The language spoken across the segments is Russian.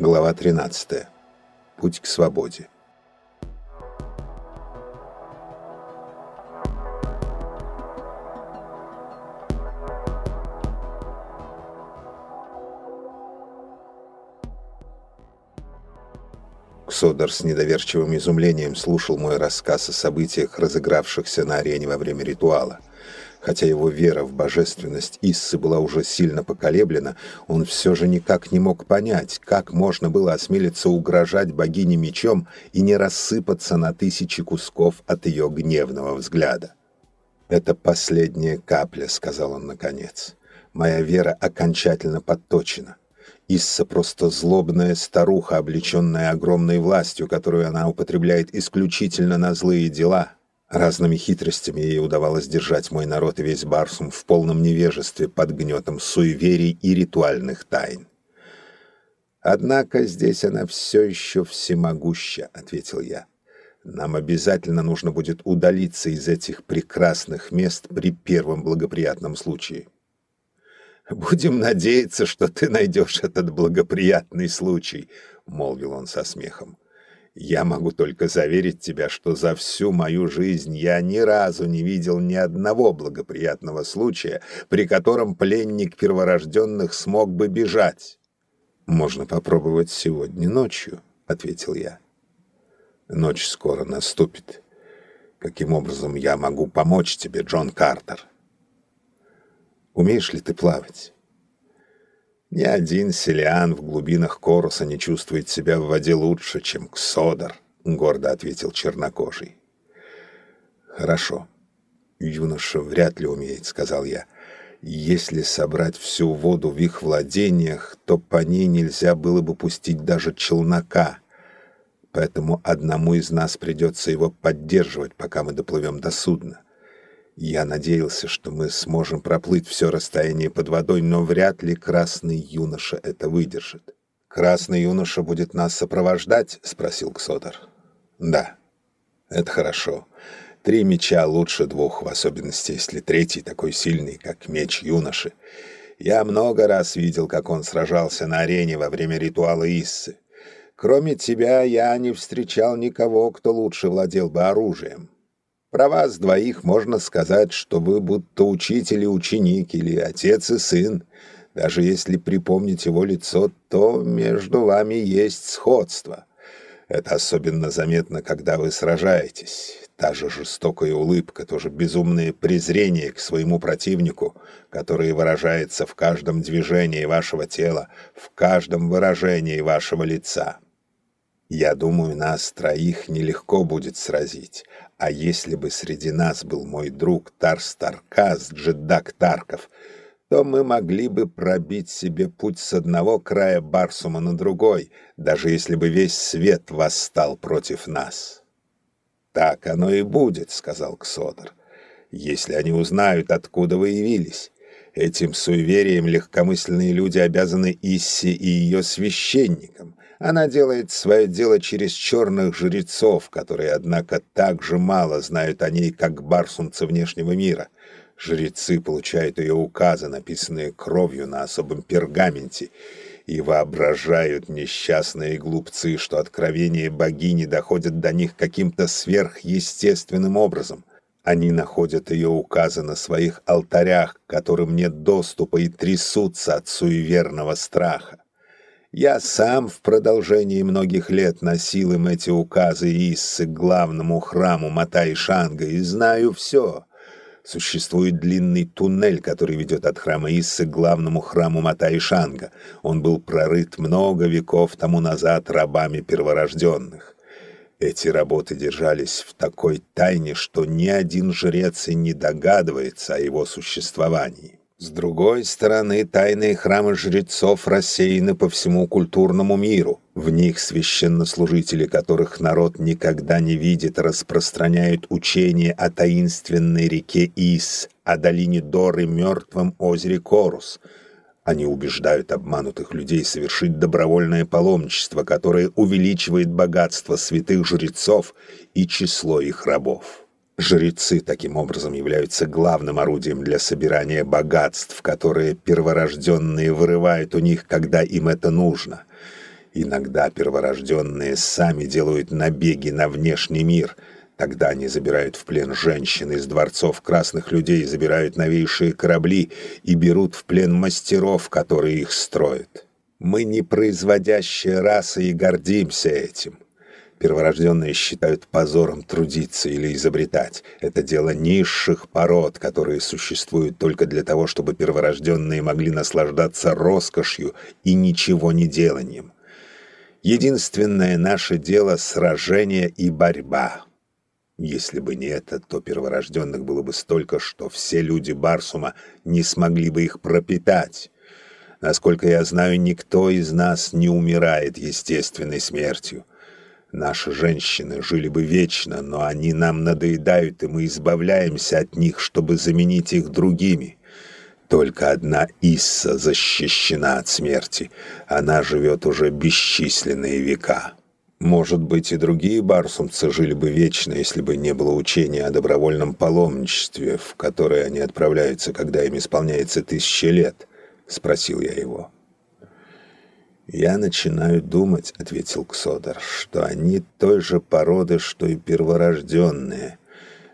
Глава 13. Путь к свободе. Ксодор с недоверчивым изумлением слушал мой рассказ о событиях, разыгравшихся на арене во время ритуала – Хотя его вера в божественность Иссы была уже сильно поколеблена, он все же никак не мог понять, как можно было осмелиться угрожать богине мечом и не рассыпаться на тысячи кусков от ее гневного взгляда. «Это последняя капля», — сказал он наконец. «Моя вера окончательно подточена. Исса просто злобная старуха, облеченная огромной властью, которую она употребляет исключительно на злые дела, Разными хитростями ей удавалось держать мой народ и весь Барсум в полном невежестве под гнетом суеверий и ритуальных тайн. «Однако здесь она все еще всемогуща», — ответил я. «Нам обязательно нужно будет удалиться из этих прекрасных мест при первом благоприятном случае». «Будем надеяться, что ты найдешь этот благоприятный случай», — молвил он со смехом. Я могу только заверить тебя, что за всю мою жизнь я ни разу не видел ни одного благоприятного случая, при котором пленник перворожденных смог бы бежать. «Можно попробовать сегодня ночью», — ответил я. «Ночь скоро наступит. Каким образом я могу помочь тебе, Джон Картер? Умеешь ли ты плавать?» Ни один селиан в глубинах Коруса не чувствует себя в воде лучше, чем Ксодор, — гордо ответил чернокожий. Хорошо. Юноша вряд ли умеет, — сказал я. Если собрать всю воду в их владениях, то по ней нельзя было бы пустить даже челнока. Поэтому одному из нас придется его поддерживать, пока мы доплывем до судна. Я надеялся, что мы сможем проплыть все расстояние под водой, но вряд ли красный юноша это выдержит. «Красный юноша будет нас сопровождать?» — спросил Ксотер. «Да, это хорошо. Три меча лучше двух, в особенности, если третий такой сильный, как меч юноши. Я много раз видел, как он сражался на арене во время ритуала Иссы. Кроме тебя я не встречал никого, кто лучше владел бы оружием. Про вас двоих можно сказать, что вы будто учитель и ученик, или отец и сын. Даже если припомнить его лицо, то между вами есть сходство. Это особенно заметно, когда вы сражаетесь. Та же жестокая улыбка, то же безумное презрение к своему противнику, которое выражается в каждом движении вашего тела, в каждом выражении вашего лица. Я думаю, нас троих нелегко будет сразить, а если бы среди нас был мой друг Тарс Таркас, Джедак Тарков, то мы могли бы пробить себе путь с одного края Барсума на другой, даже если бы весь свет восстал против нас. «Так оно и будет», — сказал Ксодор, — «если они узнают, откуда вы явились». Этим суеверием легкомысленные люди обязаны Исси и ее священникам. Она делает свое дело через черных жрецов, которые, однако, так же мало знают о ней, как барсумцы внешнего мира. Жрецы получают ее указы, написанные кровью на особом пергаменте, и воображают несчастные глупцы, что откровения богини доходят до них каким-то сверхъестественным образом. Они находят ее указы на своих алтарях, которым нет доступа и трясутся от суеверного страха. Я сам в продолжении многих лет носил им эти указы Иссы к главному храму Матай-Шанга и знаю все. Существует длинный туннель, который ведет от храма Иссы к главному храму Матай-Шанга. Он был прорыт много веков тому назад рабами перворожденных. Эти работы держались в такой тайне, что ни один жрец и не догадывается о его существовании. С другой стороны, тайные храмы жрецов рассеяны по всему культурному миру. В них священнослужители, которых народ никогда не видит, распространяют учение о таинственной реке Ис, о долине Доры, мертвом озере Корус. Они убеждают обманутых людей совершить добровольное паломничество, которое увеличивает богатство святых жрецов и число их рабов. Жрецы таким образом являются главным орудием для собирания богатств, которые перворожденные вырывают у них, когда им это нужно. Иногда перворожденные сами делают набеги на внешний мир. Тогда они забирают в плен женщин из дворцов красных людей, забирают новейшие корабли и берут в плен мастеров, которые их строят. Мы не производящая раса и гордимся этим. Перворожденные считают позором трудиться или изобретать. Это дело низших пород, которые существуют только для того, чтобы перворожденные могли наслаждаться роскошью и ничего не деланием. Единственное наше дело — сражение и борьба. Если бы не это, то перворожденных было бы столько, что все люди Барсума не смогли бы их пропитать. Насколько я знаю, никто из нас не умирает естественной смертью. Наши женщины жили бы вечно, но они нам надоедают, и мы избавляемся от них, чтобы заменить их другими. Только одна Исса защищена от смерти. Она живет уже бесчисленные века. Может быть, и другие барсумцы жили бы вечно, если бы не было учения о добровольном паломничестве, в которое они отправляются, когда им исполняется тысяча лет, — спросил я его. «Я начинаю думать», — ответил Ксодор, — «что они той же породы, что и перворожденные.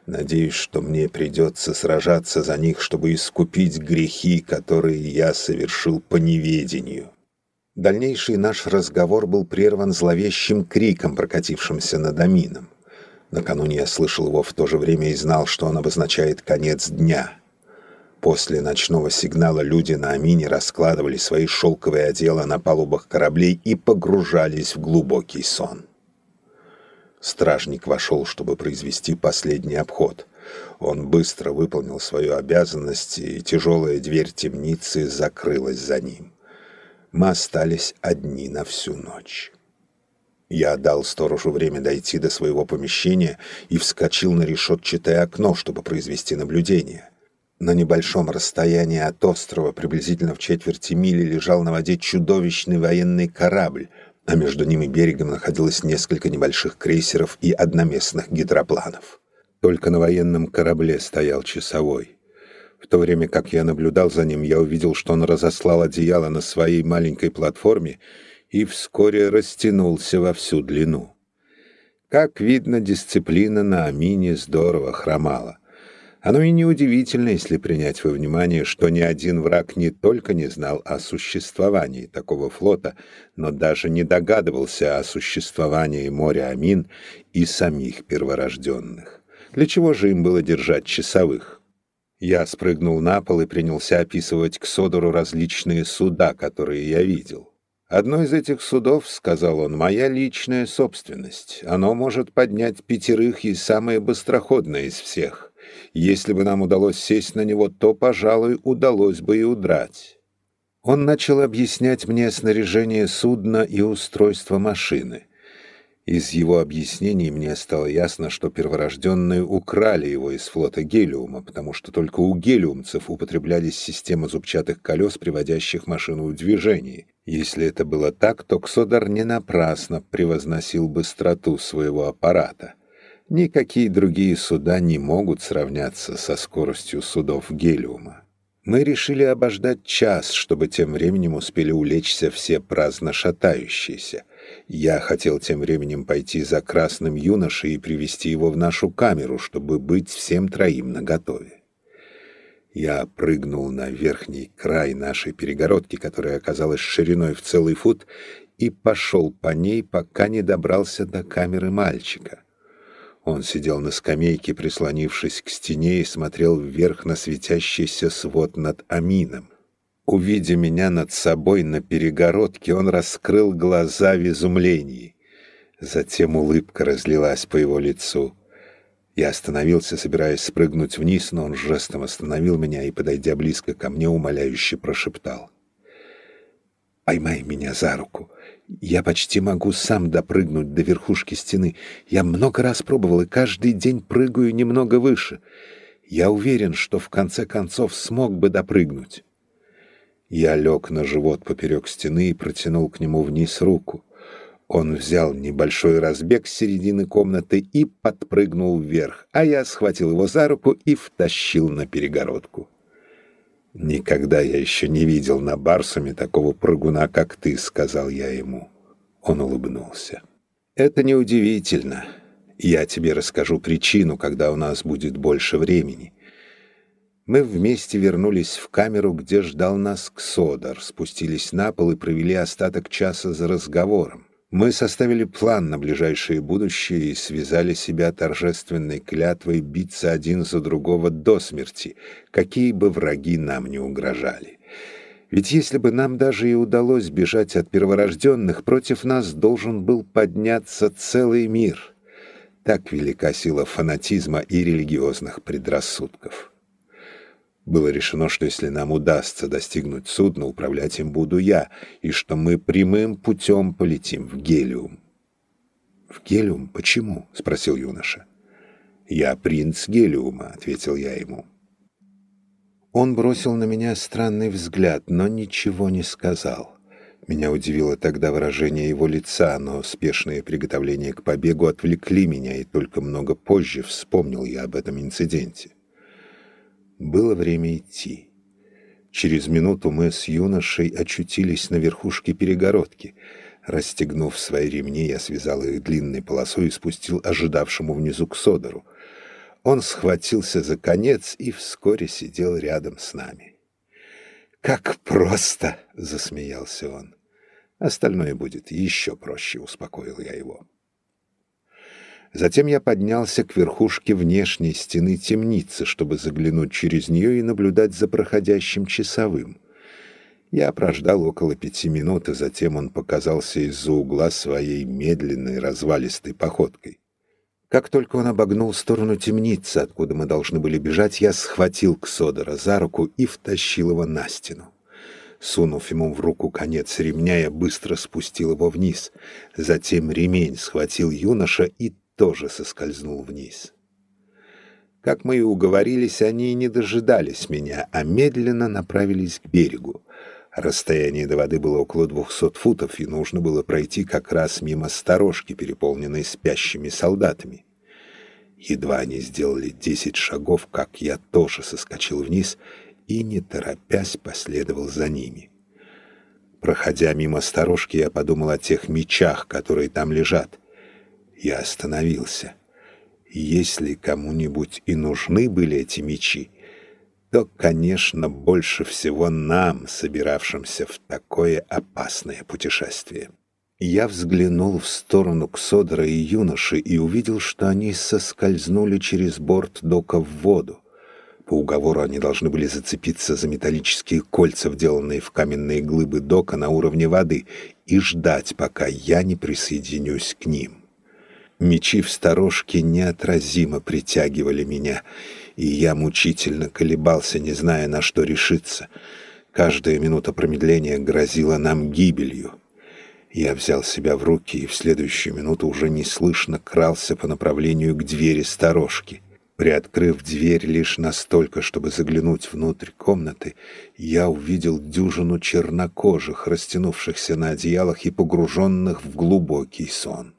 Надеюсь, что мне придется сражаться за них, чтобы искупить грехи, которые я совершил по неведению». Дальнейший наш разговор был прерван зловещим криком, прокатившимся над Амином. Накануне я слышал его в то же время и знал, что он обозначает конец дня — После ночного сигнала люди на Амине раскладывали свои шелковые одеяла на палубах кораблей и погружались в глубокий сон. Стражник вошел, чтобы произвести последний обход. Он быстро выполнил свою обязанность, и тяжелая дверь темницы закрылась за ним. Мы остались одни на всю ночь. Я дал сторожу время дойти до своего помещения и вскочил на решетчатое окно, чтобы произвести наблюдение. На небольшом расстоянии от острова, приблизительно в четверти мили, лежал на воде чудовищный военный корабль, а между ним и берегом находилось несколько небольших крейсеров и одноместных гидропланов. Только на военном корабле стоял часовой. В то время как я наблюдал за ним, я увидел, что он разослал одеяло на своей маленькой платформе и вскоре растянулся во всю длину. Как видно, дисциплина на Амине здорово хромала. Оно и неудивительно, если принять во внимание, что ни один враг не только не знал о существовании такого флота, но даже не догадывался о существовании моря Амин и самих перворожденных. Для чего же им было держать часовых? Я спрыгнул на пол и принялся описывать к Содору различные суда, которые я видел. «Одно из этих судов, — сказал он, — моя личная собственность. Оно может поднять пятерых и самое быстроходное из всех. Если бы нам удалось сесть на него, то, пожалуй, удалось бы и удрать. Он начал объяснять мне снаряжение судна и устройство машины. Из его объяснений мне стало ясно, что перворожденные украли его из флота Гелиума, потому что только у гелиумцев употреблялись системы зубчатых колес, приводящих машину в движение. Если это было так, то Ксодар не напрасно превозносил быстроту своего аппарата. Никакие другие суда не могут сравняться со скоростью судов Гелиума. Мы решили обождать час, чтобы тем временем успели улечься все праздно шатающиеся. Я хотел тем временем пойти за красным юношей и привести его в нашу камеру, чтобы быть всем троим наготове. Я прыгнул на верхний край нашей перегородки, которая оказалась шириной в целый фут, и пошел по ней, пока не добрался до камеры мальчика. Он сидел на скамейке, прислонившись к стене, и смотрел вверх на светящийся свод над Амином. Увидя меня над собой на перегородке, он раскрыл глаза в изумлении. Затем улыбка разлилась по его лицу. Я остановился, собираясь спрыгнуть вниз, но он жестом остановил меня и, подойдя близко ко мне, умоляюще прошептал. «Поймай меня за руку. Я почти могу сам допрыгнуть до верхушки стены. Я много раз пробовал и каждый день прыгаю немного выше. Я уверен, что в конце концов смог бы допрыгнуть. Я лег на живот поперек стены и протянул к нему вниз руку. Он взял небольшой разбег с середины комнаты и подпрыгнул вверх, а я схватил его за руку и втащил на перегородку. «Никогда я еще не видел на Барсуме такого прыгуна, как ты», — сказал я ему. Он улыбнулся. «Это неудивительно. Я тебе расскажу причину, когда у нас будет больше времени. Мы вместе вернулись в камеру, где ждал нас Ксодар, спустились на пол и провели остаток часа за разговором. Мы составили план на ближайшее будущее и связали себя торжественной клятвой биться один за другого до смерти, какие бы враги нам не угрожали. Ведь если бы нам даже и удалось бежать от перворожденных, против нас должен был подняться целый мир. Так велика сила фанатизма и религиозных предрассудков. Было решено, что если нам удастся достигнуть судна, управлять им буду я, и что мы прямым путем полетим в Гелиум. «В Гелиум? Почему?» — спросил юноша. «Я принц Гелиума», — ответил я ему. Он бросил на меня странный взгляд, но ничего не сказал. Меня удивило тогда выражение его лица, но спешные приготовления к побегу отвлекли меня, и только много позже вспомнил я об этом инциденте. Было время идти. Через минуту мы с юношей очутились на верхушке перегородки. Расстегнув свои ремни, я связал их длинной полосой и спустил ожидавшему внизу к Содору. Он схватился за конец и вскоре сидел рядом с нами. «Как просто!» — засмеялся он. «Остальное будет еще проще», — успокоил я его. Затем я поднялся к верхушке внешней стены темницы, чтобы заглянуть через нее и наблюдать за проходящим часовым. Я прождал около пяти минут, и затем он показался из-за угла своей медленной развалистой походкой. Как только он обогнул сторону темницы, откуда мы должны были бежать, я схватил Ксодора за руку и втащил его на стену. Сунув ему в руку конец ремня, я быстро спустил его вниз. Затем ремень схватил юноша и тоже соскользнул вниз. Как мы и уговорились, они не дожидались меня, а медленно направились к берегу. Расстояние до воды было около двухсот футов, и нужно было пройти как раз мимо сторожки, переполненной спящими солдатами. Едва они сделали десять шагов, как я тоже соскочил вниз и, не торопясь, последовал за ними. Проходя мимо сторожки, я подумал о тех мечах, которые там лежат — я остановился. Если кому-нибудь и нужны были эти мечи, то, конечно, больше всего нам, собиравшимся в такое опасное путешествие. Я взглянул в сторону Ксодора и юноши и увидел, что они соскользнули через борт дока в воду. По уговору они должны были зацепиться за металлические кольца, вделанные в каменные глыбы дока на уровне воды, и ждать, пока я не присоединюсь к ним. Мечи в сторожке неотразимо притягивали меня, и я мучительно колебался, не зная, на что решиться. Каждая минута промедления грозила нам гибелью. Я взял себя в руки и в следующую минуту уже неслышно крался по направлению к двери сторожки. Приоткрыв дверь лишь настолько, чтобы заглянуть внутрь комнаты, я увидел дюжину чернокожих, растянувшихся на одеялах и погруженных в глубокий сон.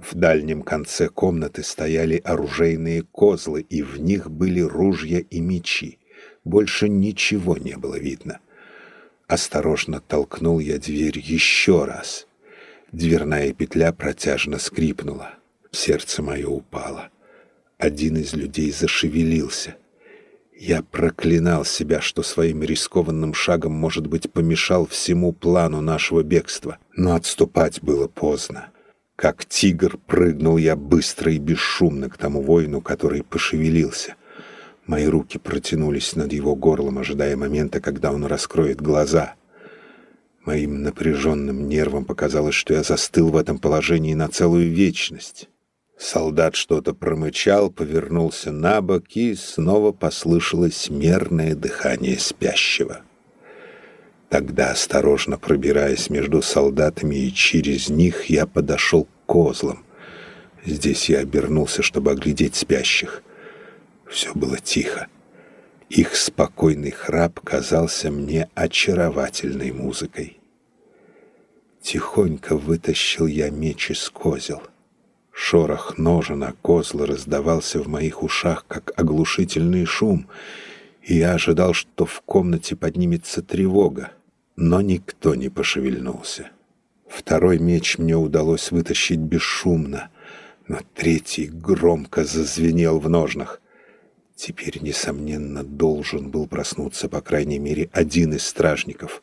В дальнем конце комнаты стояли оружейные козлы, и в них были ружья и мечи. Больше ничего не было видно. Осторожно толкнул я дверь еще раз. Дверная петля протяжно скрипнула. Сердце мое упало. Один из людей зашевелился. Я проклинал себя, что своим рискованным шагом, может быть, помешал всему плану нашего бегства. Но отступать было поздно. Как тигр прыгнул я быстро и бесшумно к тому воину, который пошевелился. Мои руки протянулись над его горлом, ожидая момента, когда он раскроет глаза. Моим напряженным нервам показалось, что я застыл в этом положении на целую вечность. Солдат что-то промычал, повернулся на бок, и снова послышалось мерное дыхание спящего. Тогда, осторожно пробираясь между солдатами и через них, я подошел к козлам. Здесь я обернулся, чтобы оглядеть спящих. Все было тихо. Их спокойный храп казался мне очаровательной музыкой. Тихонько вытащил я меч из козел. Шорох ножен о козлы раздавался в моих ушах, как оглушительный шум, и я ожидал, что в комнате поднимется тревога но никто не пошевельнулся. Второй меч мне удалось вытащить бесшумно, но третий громко зазвенел в ножнах. Теперь, несомненно, должен был проснуться, по крайней мере, один из стражников.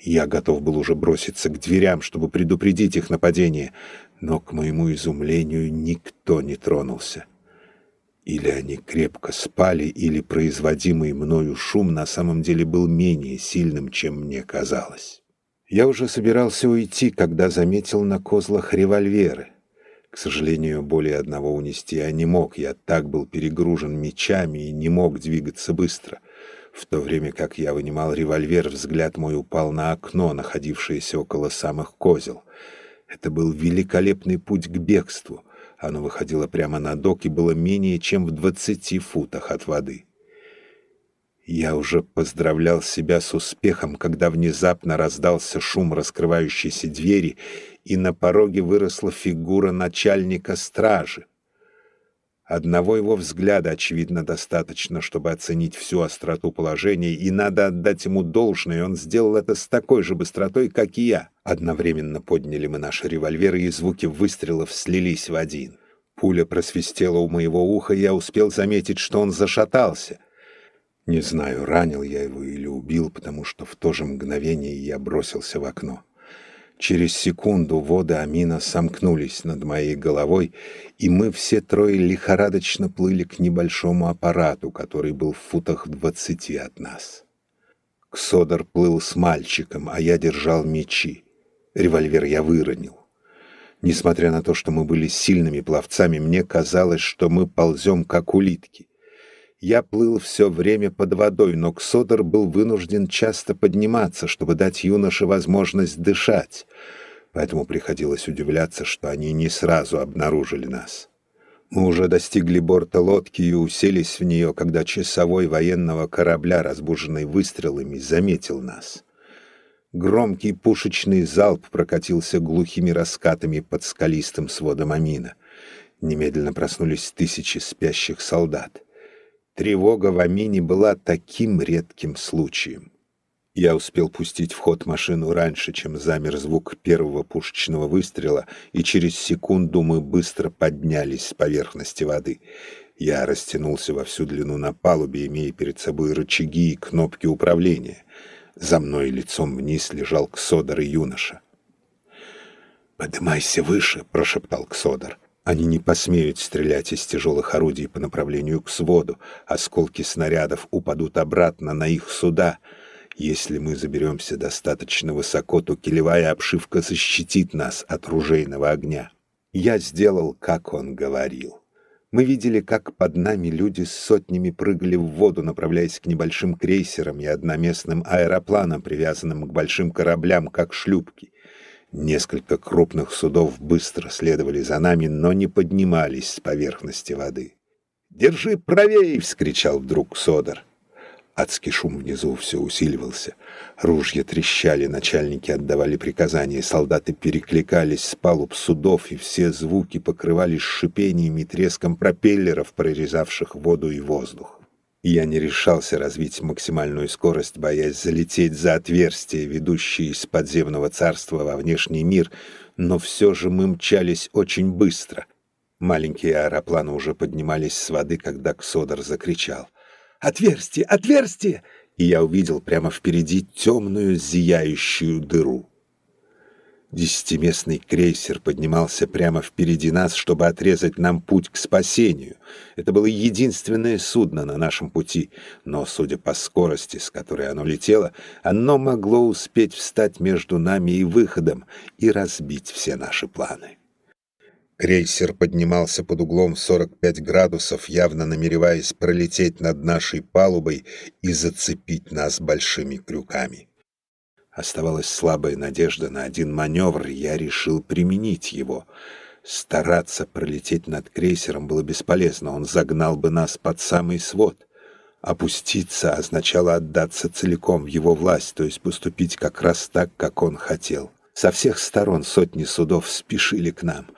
Я готов был уже броситься к дверям, чтобы предупредить их нападение, но, к моему изумлению, никто не тронулся. Или они крепко спали, или производимый мною шум на самом деле был менее сильным, чем мне казалось. Я уже собирался уйти, когда заметил на козлах револьверы. К сожалению, более одного унести я не мог, я так был перегружен мечами и не мог двигаться быстро. В то время как я вынимал револьвер, взгляд мой упал на окно, находившееся около самых козел. Это был великолепный путь к бегству. Оно выходило прямо на док и было менее чем в двадцати футах от воды. Я уже поздравлял себя с успехом, когда внезапно раздался шум раскрывающейся двери, и на пороге выросла фигура начальника стражи. Одного его взгляда, очевидно, достаточно, чтобы оценить всю остроту положения, и надо отдать ему должное, он сделал это с такой же быстротой, как и я. Одновременно подняли мы наши револьверы, и звуки выстрелов слились в один. Пуля просвистела у моего уха, и я успел заметить, что он зашатался. Не знаю, ранил я его или убил, потому что в то же мгновение я бросился в окно. Через секунду воды Амина сомкнулись над моей головой, и мы все трое лихорадочно плыли к небольшому аппарату, который был в футах двадцати от нас. Ксодор плыл с мальчиком, а я держал мечи. Револьвер я выронил. Несмотря на то, что мы были сильными пловцами, мне казалось, что мы ползем, как улитки. Я плыл все время под водой, но Ксодор был вынужден часто подниматься, чтобы дать юноше возможность дышать. Поэтому приходилось удивляться, что они не сразу обнаружили нас. Мы уже достигли борта лодки и уселись в нее, когда часовой военного корабля, разбуженный выстрелами, заметил нас. Громкий пушечный залп прокатился глухими раскатами под скалистым сводом Амина. Немедленно проснулись тысячи спящих солдат. Тревога в Амине была таким редким случаем. Я успел пустить в ход машину раньше, чем замер звук первого пушечного выстрела, и через секунду мы быстро поднялись с поверхности воды. Я растянулся во всю длину на палубе, имея перед собой рычаги и кнопки управления. За мной лицом вниз лежал Ксодор и юноша. «Подымайся выше», — прошептал Ксодор. Они не посмеют стрелять из тяжелых орудий по направлению к своду. Осколки снарядов упадут обратно на их суда. Если мы заберемся достаточно высоко, то килевая обшивка защитит нас от ружейного огня. Я сделал, как он говорил. Мы видели, как под нами люди с сотнями прыгали в воду, направляясь к небольшим крейсерам и одноместным аэропланам, привязанным к большим кораблям, как шлюпки. Несколько крупных судов быстро следовали за нами, но не поднимались с поверхности воды. «Держи правее!» — вскричал вдруг Содор. Адский шум внизу все усиливался. Ружья трещали, начальники отдавали приказания, солдаты перекликались с палуб судов, и все звуки покрывались шипением и треском пропеллеров, прорезавших воду и воздух. Я не решался развить максимальную скорость, боясь залететь за отверстие, ведущее из подземного царства во внешний мир, но все же мы мчались очень быстро. Маленькие аэропланы уже поднимались с воды, когда Ксодор закричал. «Отверстие! Отверстие!» И я увидел прямо впереди темную зияющую дыру. Десятиместный крейсер поднимался прямо впереди нас, чтобы отрезать нам путь к спасению. Это было единственное судно на нашем пути, но, судя по скорости, с которой оно летело, оно могло успеть встать между нами и выходом и разбить все наши планы. Крейсер поднимался под углом в 45 градусов, явно намереваясь пролететь над нашей палубой и зацепить нас большими крюками. Оставалась слабая надежда на один маневр, я решил применить его. Стараться пролететь над крейсером было бесполезно, он загнал бы нас под самый свод. Опуститься означало отдаться целиком в его власть, то есть поступить как раз так, как он хотел. Со всех сторон сотни судов спешили к нам.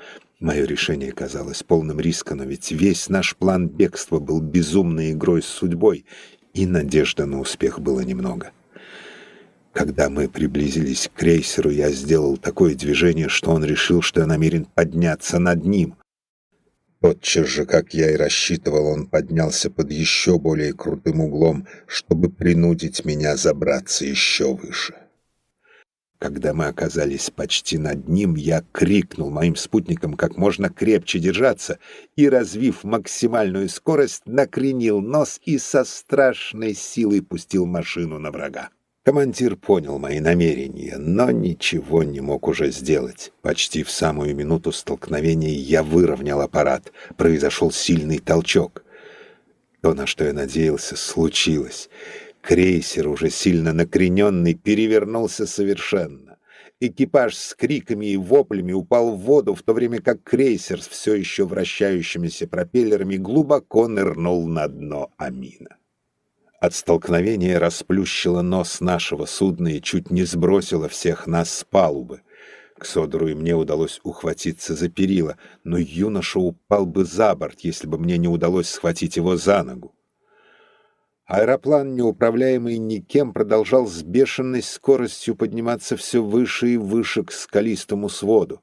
Мое решение казалось полным риска, но ведь весь наш план бегства был безумной игрой с судьбой, и надежды на успех было немного. Когда мы приблизились к крейсеру, я сделал такое движение, что он решил, что я намерен подняться над ним. Тотчас же, как я и рассчитывал, он поднялся под еще более крутым углом, чтобы принудить меня забраться еще выше. Когда мы оказались почти над ним, я крикнул моим спутникам как можно крепче держаться и, развив максимальную скорость, накренил нос и со страшной силой пустил машину на врага. Командир понял мои намерения, но ничего не мог уже сделать. Почти в самую минуту столкновения я выровнял аппарат. Произошел сильный толчок. То, на что я надеялся, случилось. Крейсер, уже сильно накрененный, перевернулся совершенно. Экипаж с криками и воплями упал в воду, в то время как крейсер с все еще вращающимися пропеллерами глубоко нырнул на дно Амина. От столкновения расплющило нос нашего судна и чуть не сбросило всех нас с палубы. К Содору и мне удалось ухватиться за перила, но юноша упал бы за борт, если бы мне не удалось схватить его за ногу. Аэроплан, неуправляемый никем, продолжал с бешеной скоростью подниматься все выше и выше к скалистому своду.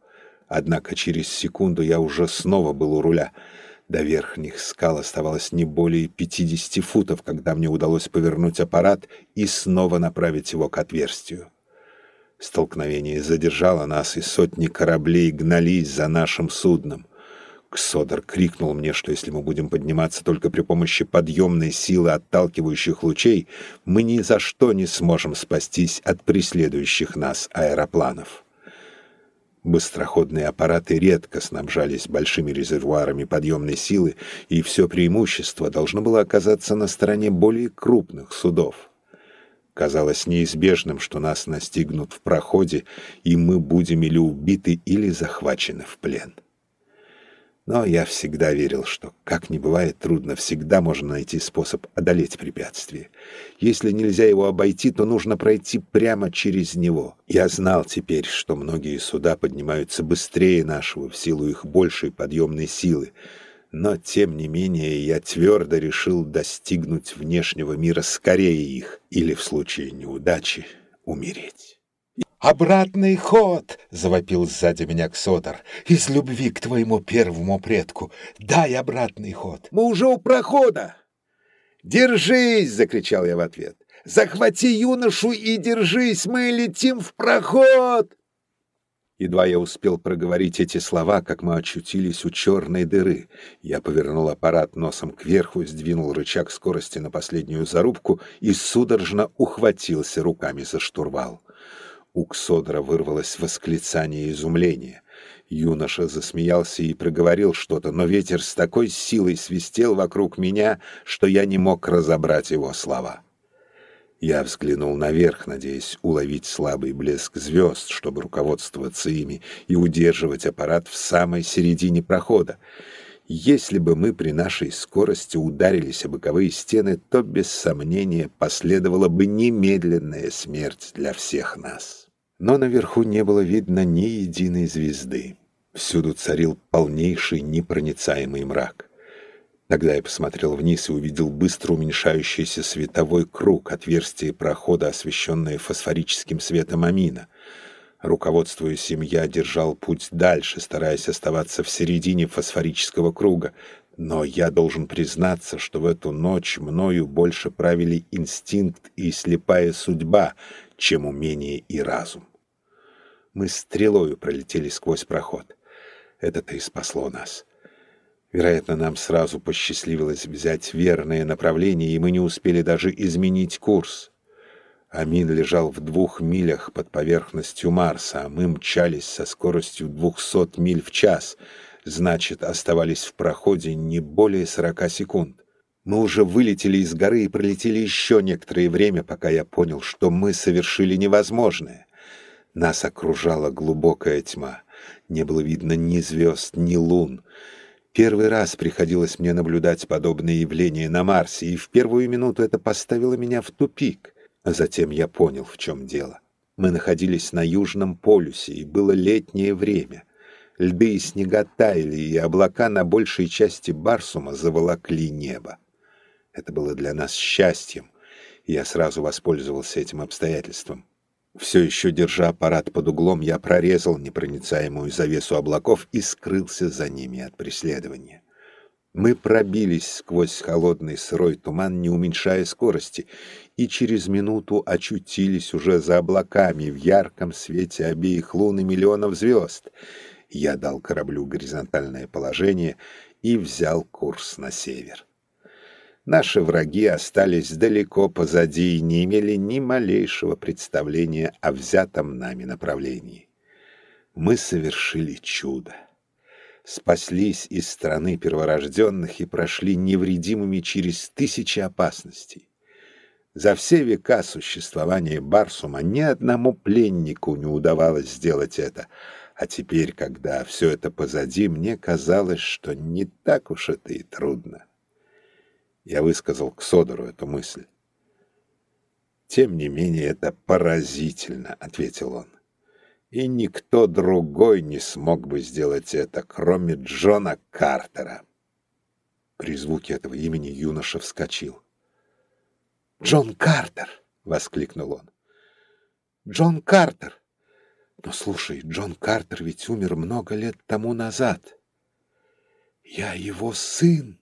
Однако через секунду я уже снова был у руля — до верхних скал оставалось не более 50 футов, когда мне удалось повернуть аппарат и снова направить его к отверстию. Столкновение задержало нас, и сотни кораблей гнались за нашим судном. Ксодор крикнул мне, что если мы будем подниматься только при помощи подъемной силы отталкивающих лучей, мы ни за что не сможем спастись от преследующих нас аэропланов. Быстроходные аппараты редко снабжались большими резервуарами подъемной силы, и все преимущество должно было оказаться на стороне более крупных судов. Казалось неизбежным, что нас настигнут в проходе, и мы будем или убиты, или захвачены в плен. Но я всегда верил, что, как ни бывает трудно, всегда можно найти способ одолеть препятствие. Если нельзя его обойти, то нужно пройти прямо через него. Я знал теперь, что многие суда поднимаются быстрее нашего в силу их большей подъемной силы. Но, тем не менее, я твердо решил достигнуть внешнего мира скорее их, или, в случае неудачи, умереть. «Обратный ход!» — завопил сзади меня Ксотор. «Из любви к твоему первому предку! Дай обратный ход!» «Мы уже у прохода!» «Держись!» — закричал я в ответ. «Захвати юношу и держись! Мы летим в проход!» Едва я успел проговорить эти слова, как мы очутились у черной дыры. Я повернул аппарат носом кверху, сдвинул рычаг скорости на последнюю зарубку и судорожно ухватился руками за штурвал. У Ксодора вырвалось восклицание изумления. Юноша засмеялся и проговорил что-то, но ветер с такой силой свистел вокруг меня, что я не мог разобрать его слова. Я взглянул наверх, надеясь уловить слабый блеск звезд, чтобы руководствоваться ими и удерживать аппарат в самой середине прохода. Если бы мы при нашей скорости ударились о боковые стены, то, без сомнения, последовала бы немедленная смерть для всех нас. Но наверху не было видно ни единой звезды. Всюду царил полнейший непроницаемый мрак. Тогда я посмотрел вниз и увидел быстро уменьшающийся световой круг, отверстие прохода, освещенное фосфорическим светом амина — Руководствуясь им, держал путь дальше, стараясь оставаться в середине фосфорического круга. Но я должен признаться, что в эту ночь мною больше правили инстинкт и слепая судьба, чем умение и разум. Мы стрелою пролетели сквозь проход. Это-то и спасло нас. Вероятно, нам сразу посчастливилось взять верное направление, и мы не успели даже изменить курс. Амин лежал в двух милях под поверхностью Марса, а мы мчались со скоростью двухсот миль в час, значит, оставались в проходе не более сорока секунд. Мы уже вылетели из горы и пролетели еще некоторое время, пока я понял, что мы совершили невозможное. Нас окружала глубокая тьма. Не было видно ни звезд, ни лун. Первый раз приходилось мне наблюдать подобные явления на Марсе, и в первую минуту это поставило меня в тупик — а затем я понял, в чем дело. Мы находились на Южном полюсе, и было летнее время. Льды и снега таяли, и облака на большей части Барсума заволокли небо. Это было для нас счастьем, и я сразу воспользовался этим обстоятельством. Все еще держа аппарат под углом, я прорезал непроницаемую завесу облаков и скрылся за ними от преследования. Мы пробились сквозь холодный сырой туман, не уменьшая скорости, и через минуту очутились уже за облаками в ярком свете обеих лун и миллионов звезд. Я дал кораблю горизонтальное положение и взял курс на север. Наши враги остались далеко позади и не имели ни малейшего представления о взятом нами направлении. Мы совершили чудо. Спаслись из страны перворожденных и прошли невредимыми через тысячи опасностей. За все века существования Барсума ни одному пленнику не удавалось сделать это, а теперь, когда все это позади, мне казалось, что не так уж это и трудно. Я высказал к Содору эту мысль. «Тем не менее, это поразительно», — ответил он. «И никто другой не смог бы сделать это, кроме Джона Картера». При звуке этого имени юноша вскочил. «Джон Картер!» — воскликнул он. «Джон Картер! Но слушай, Джон Картер ведь умер много лет тому назад. Я его сын!»